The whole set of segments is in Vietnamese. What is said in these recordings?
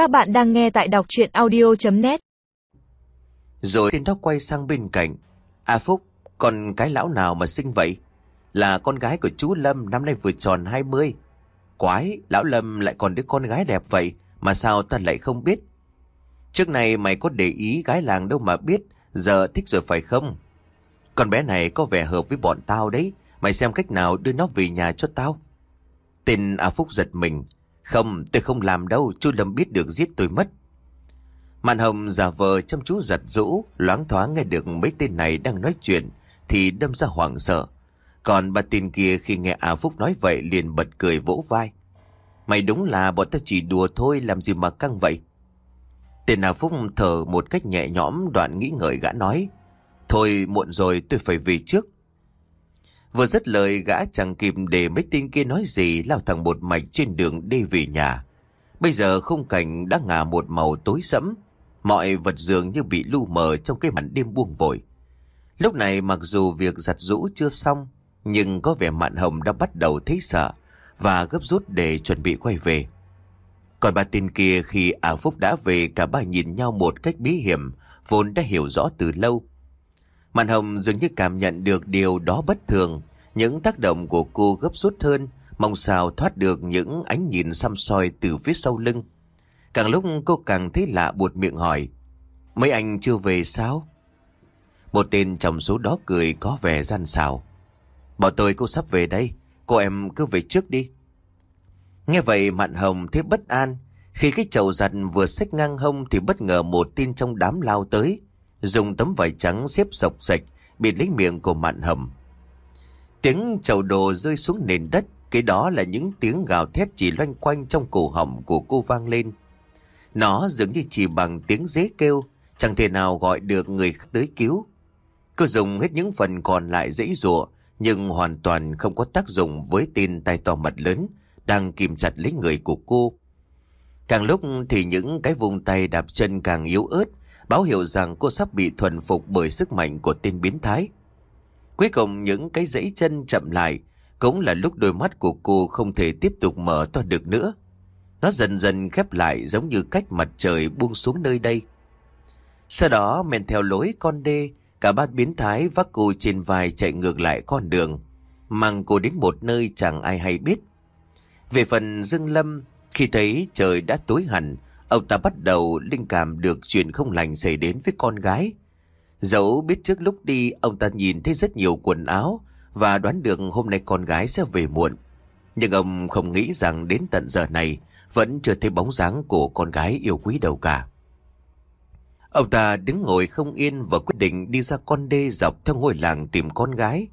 Các bạn đang nghe tại đọc chuyện audio.net Rồi tên đó quay sang bên cạnh. À Phúc, còn cái lão nào mà sinh vậy? Là con gái của chú Lâm năm nay vừa tròn 20. Quái, lão Lâm lại còn đứa con gái đẹp vậy, mà sao ta lại không biết? Trước này mày có để ý gái làng đâu mà biết, giờ thích rồi phải không? Con bé này có vẻ hợp với bọn tao đấy, mày xem cách nào đưa nó về nhà cho tao. Tên A Phúc giật mình. Không, tôi không làm đâu, chú Lâm biết được giết tôi mất. Màn hồng giả vờ chăm chú giật rũ, loáng thoáng nghe được mấy tên này đang nói chuyện, thì đâm ra hoảng sợ. Còn bà tên kia khi nghe A Phúc nói vậy liền bật cười vỗ vai. Mày đúng là bọn ta chỉ đùa thôi, làm gì mà căng vậy? Tên A Phúc thở một cách nhẹ nhõm đoạn nghĩ ngợi gã nói. Thôi muộn rồi tôi phải về trước. Vừa dứt lời gã chẳng kịp để mấy tên kia nói gì lao thẳng một mạch trên đường đi về nhà. Bây giờ khung cảnh đã ngả một màu tối sẫm, mọi vật dường như bị lu mờ trong cái màn đêm buông vội. Lúc này mặc dù việc giặt rũ chưa xong, nhưng có vẻ mạn hồng đã bắt đầu thấy sợ và gấp rút để chuẩn bị quay về. Còn bà tên kia khi Ả Phúc đã về cả ba nhìn nhau một cách bí hiểm, vốn đã hiểu rõ từ lâu. Màn hồng dường như cảm nhận được điều đó bất thường, những tác động của cô gấp rút hơn, mong sao thoát được những ánh nhìn xăm soi từ phía sau lưng. Càng lúc cô càng thấy lạ buột miệng hỏi, mấy anh chưa về sao? Một tên trong số đó cười có vẻ gian xào. Bảo tôi cô sắp về đây, cô em cứ về trước đi. Nghe vậy Mạn Hồng thấy bất an, khi cái chậu giặt vừa xách ngang hông thì bất ngờ một tin trong đám lao tới, dùng tấm vải trắng xếp sọc sạch, bịt lấy miệng của Mạn hầm Tiếng chầu đồ rơi xuống nền đất, cái đó là những tiếng gào thét chỉ loanh quanh trong cổ họng của cô vang lên. Nó dường như chỉ bằng tiếng dế kêu, chẳng thể nào gọi được người tới cứu. Cô dùng hết những phần còn lại dãy rụa, nhưng hoàn toàn không có tác dụng với tin tay to mặt lớn đang kìm chặt lấy người của cô. Càng lúc thì những cái vùng tay đạp chân càng yếu ớt, báo hiệu rằng cô sắp bị thuần phục bởi sức mạnh của tên biến thái. Cuối cùng những cái dãy chân chậm lại, cũng là lúc đôi mắt của cô không thể tiếp tục mở to được nữa. Nó dần dần khép lại giống như cách mặt trời buông xuống nơi đây. Sau đó men theo lối con đê, cả ba biến thái vác cô trên vai chạy ngược lại con đường, mang cô đến một nơi chẳng ai hay biết. Về phần Dương Lâm, khi thấy trời đã tối hẳn, ông ta bắt đầu linh cảm được chuyện không lành xảy đến với con gái. Dẫu biết trước lúc đi ông ta nhìn thấy rất nhiều quần áo và đoán được hôm nay con gái sẽ về muộn. Nhưng ông không nghĩ rằng đến tận giờ này vẫn chưa thấy bóng dáng của con gái yêu quý đâu cả. Ông ta đứng ngồi không yên và quyết định đi ra con đê dọc theo ngôi làng tìm con gái.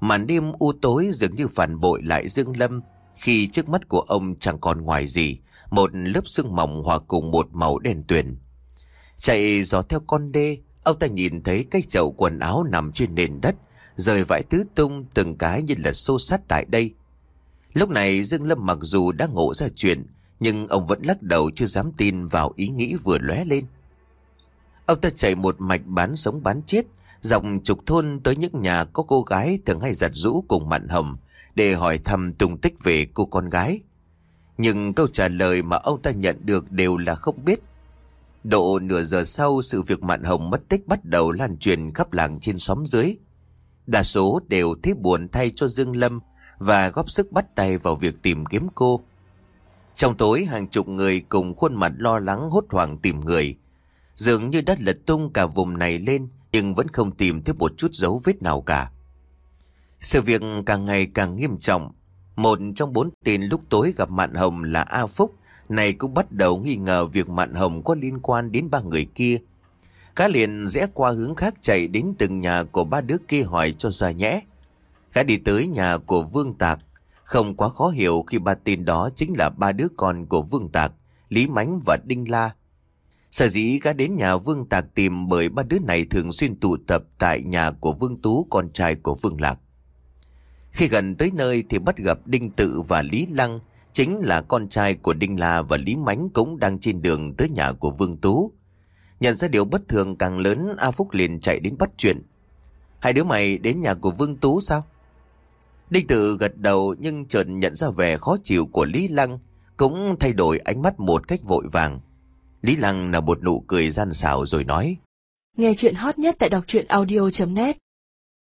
Màn đêm u tối dường như phản bội lại Dương Lâm khi trước mắt của ông chẳng còn ngoài gì, một lớp sương mỏng hòa cùng một màu đen tuyền. Chạy gió theo con đê, ông ta nhìn thấy cái chậu quần áo nằm trên nền đất, rời vải tứ tung từng cái như là xô sát tại đây. Lúc này Dương Lâm mặc dù đã ngộ ra chuyện, nhưng ông vẫn lắc đầu chưa dám tin vào ý nghĩ vừa lóe lên. Ông ta chạy một mạch bán sống bán chết, dọc trục thôn tới những nhà có cô gái thường hay giặt rũ cùng mặn hầm, để hỏi thăm tung tích về cô con gái. Nhưng câu trả lời mà ông ta nhận được đều là không biết. Độ nửa giờ sau, sự việc Mạn Hồng mất tích bắt đầu lan truyền khắp làng trên xóm dưới. Đa số đều thấy buồn thay cho Dương Lâm và góp sức bắt tay vào việc tìm kiếm cô. Trong tối, hàng chục người cùng khuôn mặt lo lắng hốt hoảng tìm người. Dường như đất lật tung cả vùng này lên, nhưng vẫn không tìm thấy một chút dấu vết nào cả. Sự việc càng ngày càng nghiêm trọng. Một trong bốn tên lúc tối gặp Mạn Hồng là A Phúc, này cũng bắt đầu nghi ngờ việc Mạn Hồng có liên quan đến ba người kia. Cá liền rẽ qua hướng khác chạy đến từng nhà của ba đứa kia hỏi cho ra nhẽ. Cá đi tới nhà của Vương Tạc, không quá khó hiểu khi ba tên đó chính là ba đứa con của Vương Tạc, Lý Mánh và Đinh La. Sở dĩ gã đến nhà Vương Tạc tìm bởi ba đứa này thường xuyên tụ tập tại nhà của Vương Tú, con trai của Vương Lạc. Khi gần tới nơi thì bắt gặp Đinh Tự và Lý Lăng, chính là con trai của Đinh La và Lý Mánh cũng đang trên đường tới nhà của Vương Tú. Nhận ra điều bất thường càng lớn, A Phúc liền chạy đến bắt chuyện. Hai đứa mày đến nhà của Vương Tú sao? Đinh Tự gật đầu nhưng chợt nhận ra vẻ khó chịu của Lý Lăng, cũng thay đổi ánh mắt một cách vội vàng. Lý Lăng nở một nụ cười gian xảo rồi nói. Nghe chuyện hot nhất tại đọc truyện audio.net